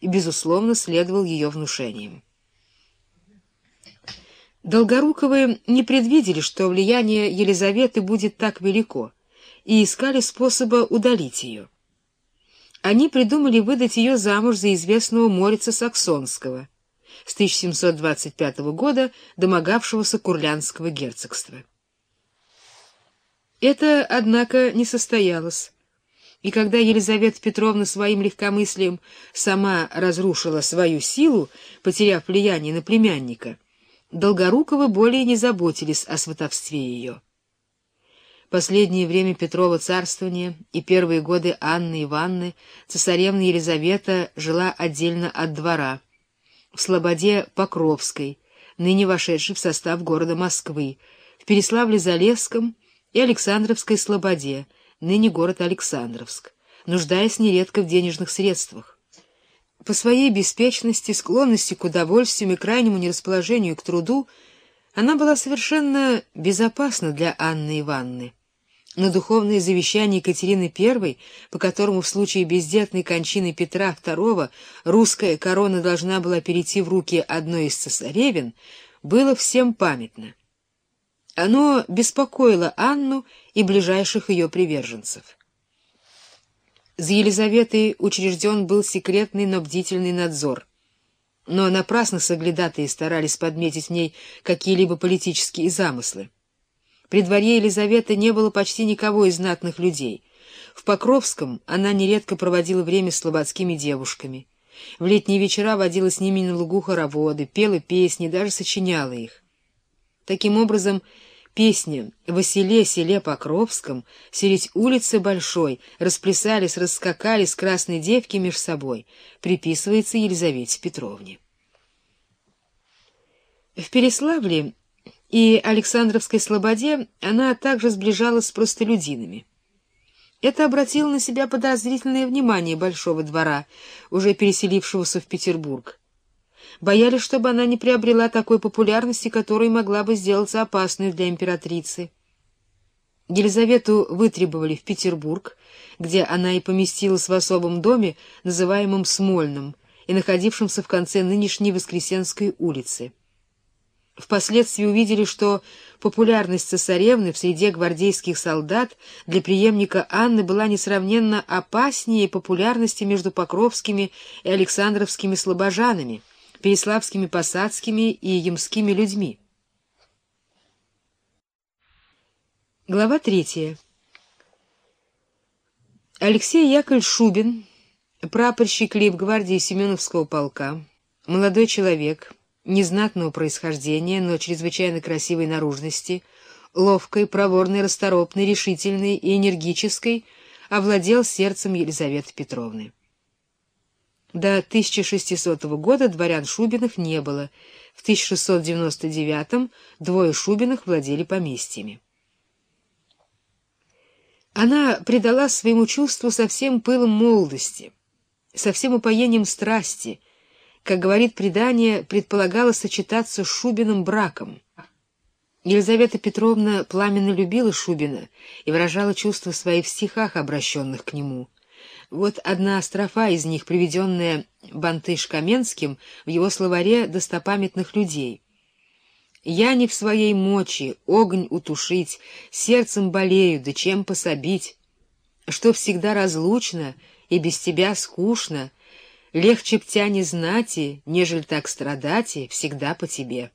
и, безусловно, следовал ее внушениям. Долгоруковы не предвидели, что влияние Елизаветы будет так велико, и искали способа удалить ее. Они придумали выдать ее замуж за известного Морица Саксонского, с 1725 года домогавшегося Курлянского герцогства. Это, однако, не состоялось. И когда Елизавета Петровна своим легкомыслием сама разрушила свою силу, потеряв влияние на племянника, Долгоруковы более не заботились о сватовстве ее. Последнее время Петрова царствования и первые годы Анны Ивановны цесаревна Елизавета жила отдельно от двора, в Слободе Покровской, ныне вошедшей в состав города Москвы, в Переславле-Залесском и Александровской Слободе, ныне город Александровск, нуждаясь нередко в денежных средствах. По своей беспечности, склонности к удовольствиям и крайнему нерасположению к труду она была совершенно безопасна для Анны Ивановны. Но духовное завещание Екатерины I, по которому в случае бездетной кончины Петра II русская корона должна была перейти в руки одной из цесаревин, было всем памятно. Оно беспокоило Анну и ближайших ее приверженцев. За Елизаветой учрежден был секретный, но бдительный надзор. Но напрасно соглядатые старались подметить в ней какие-либо политические замыслы. При дворе Елизаветы не было почти никого из знатных людей. В Покровском она нередко проводила время с слободскими девушками. В летние вечера водила с ними на лугу хороводы, пела песни, даже сочиняла их. Таким образом, Песня «Во селе, селе Покровском, середь улицы большой, расплясались, раскакались красные девки меж собой» приписывается Елизавете Петровне. В Переславле и Александровской Слободе она также сближалась с простолюдинами. Это обратило на себя подозрительное внимание Большого двора, уже переселившегося в Петербург боялись, чтобы она не приобрела такой популярности, которая могла бы сделаться опасной для императрицы. Елизавету вытребовали в Петербург, где она и поместилась в особом доме, называемом Смольным, и находившемся в конце нынешней Воскресенской улицы. Впоследствии увидели, что популярность цесаревны в среде гвардейских солдат для преемника Анны была несравненно опаснее популярности между покровскими и александровскими слобожанами — переславскими посадскими и ямскими людьми. Глава третья. Алексей Яковлевич Шубин, прапорщик лейб-гвардии Семеновского полка, молодой человек, незнатного происхождения, но чрезвычайно красивой наружности, ловкой, проворной, расторопной, решительной и энергической, овладел сердцем Елизаветы Петровны. До 1600 года дворян Шубиных не было. В 1699 двое Шубиных владели поместьями. Она предала своему чувству со всем пылом молодости, со всем упоением страсти, как говорит предание, предполагала сочетаться с Шубиным браком. Елизавета Петровна пламенно любила Шубина и выражала чувства свои в стихах, обращенных к нему. Вот одна строфа из них, приведенная Бантыш Каменским в его словаре достопамятных людей. «Я не в своей мочи огонь утушить, сердцем болею, да чем пособить, что всегда разлучно и без тебя скучно, легче б тя не знати, нежели так страдати, всегда по тебе».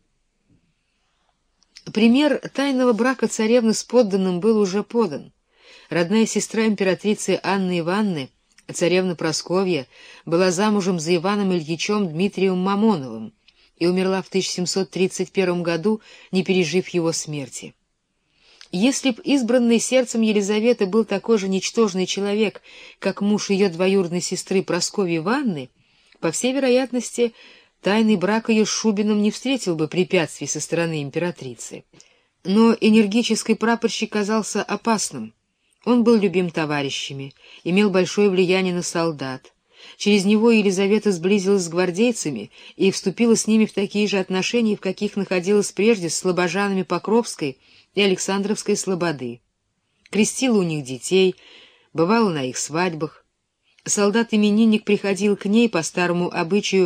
Пример тайного брака царевны с подданным был уже подан. Родная сестра императрицы Анны Ивановны Царевна Просковья была замужем за Иваном Ильичем Дмитрием Мамоновым и умерла в 1731 году, не пережив его смерти. Если б избранный сердцем Елизаветы был такой же ничтожный человек, как муж ее двоюродной сестры Прасковьи Ивановны, по всей вероятности, тайный брак ее с Шубиным не встретил бы препятствий со стороны императрицы. Но энергический прапорщик казался опасным. Он был любим товарищами, имел большое влияние на солдат. Через него Елизавета сблизилась с гвардейцами и вступила с ними в такие же отношения, в каких находилась прежде с слобожанами Покровской и Александровской слободы. Крестила у них детей, бывала на их свадьбах. солдат-именинник приходил к ней по старому обычаю